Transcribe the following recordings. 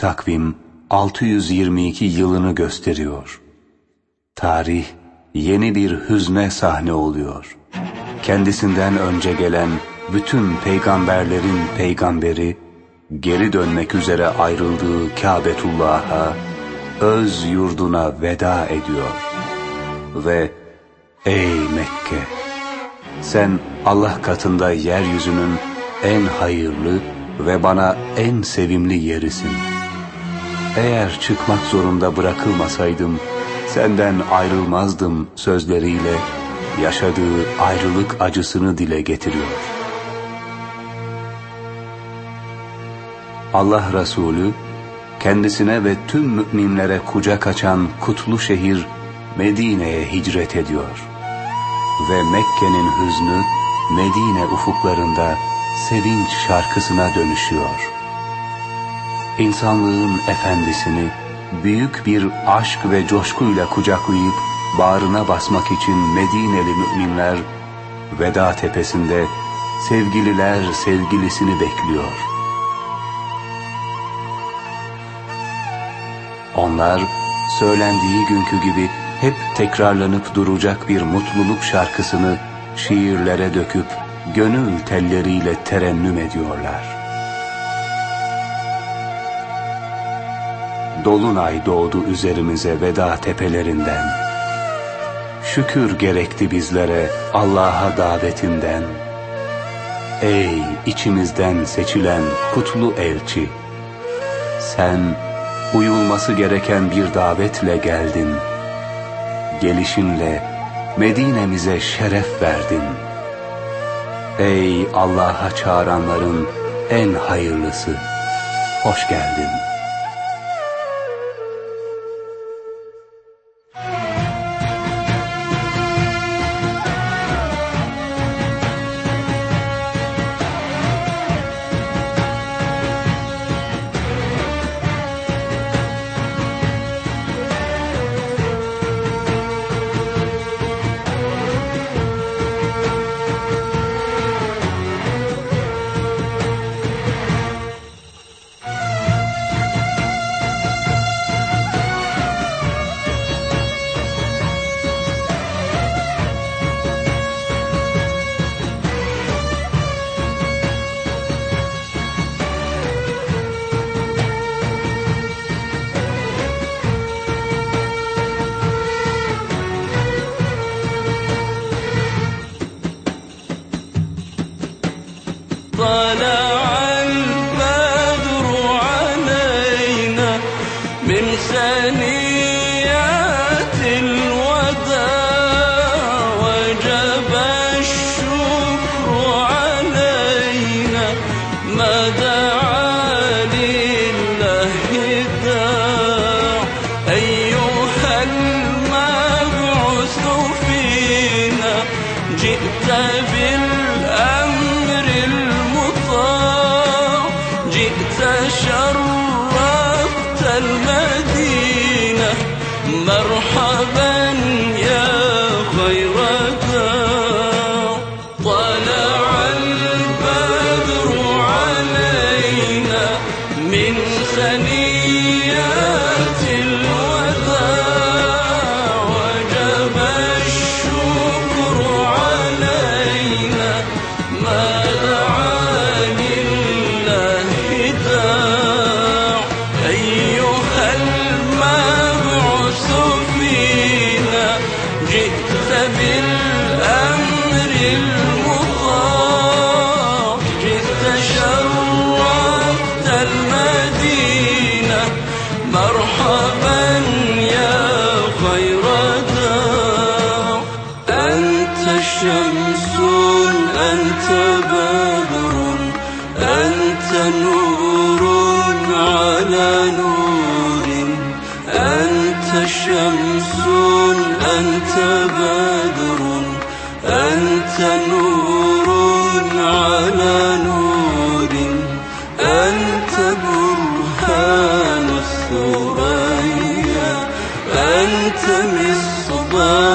Takvim 622 yılını gösteriyor. Tarih yeni bir hüzne sahne oluyor. Kendisinden önce gelen bütün peygamberlerin peygamberi geri dönmek üzere ayrıldığı Kâbetullah'a öz yurduna veda ediyor. Ve ey Mekke sen Allah katında yeryüzünün en hayırlı ve bana en sevimli yerisin. Eğer çıkmak zorunda bırakılmasaydım senden ayrılmazdım sözleriyle yaşadığı ayrılık acısını dile getiriyor. Allah Resulü kendisine ve tüm müminlere kucak açan kutlu şehir Medine'ye hicret ediyor. Ve Mekke'nin hüznü Medine ufuklarında sevinç şarkısına dönüşüyor. İnsanlığın efendisini büyük bir aşk ve coşkuyla kucaklayıp bağrına basmak için Medineli müminler Veda tepesinde sevgililer sevgilisini bekliyor. Onlar söylendiği günkü gibi hep tekrarlanıp duracak bir mutluluk şarkısını şiirlere döküp gönül telleriyle terennüm ediyorlar. Dolunay doğdu üzerimize veda tepelerinden. Şükür gerekti bizlere Allah'a davetinden. Ey içimizden seçilen kutlu elçi! Sen uyulması gereken bir davetle geldin. Gelişinle Medine'mize şeref verdin. Ey Allah'a çağıranların en hayırlısı, hoş geldin. لنا شمس أنت بدر أنت نور على نور أنت برهان الثريا أنت مصباح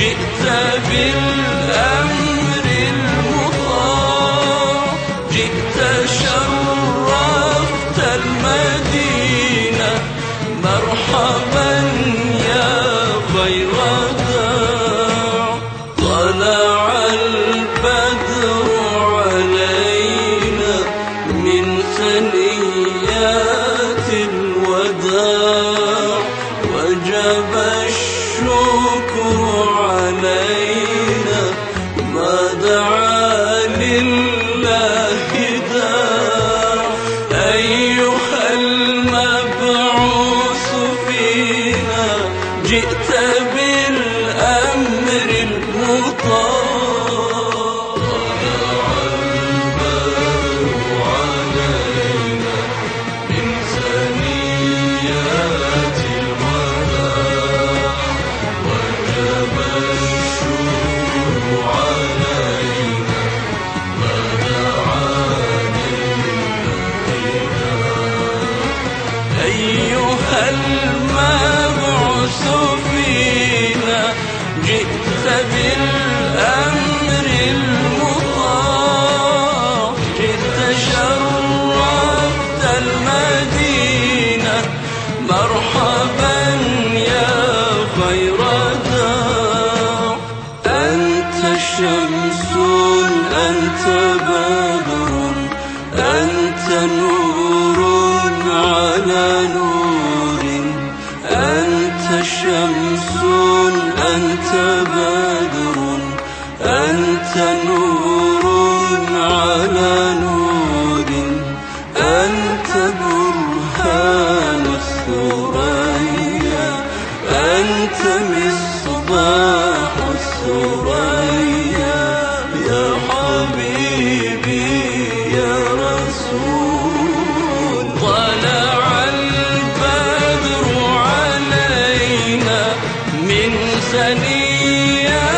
جئت بالآخرة المدينة. مرحبا يا خير داع أنت شمس أنت بدر أنت نور على نور. أنت شمس أنت بدر أنت نور. إنسانية.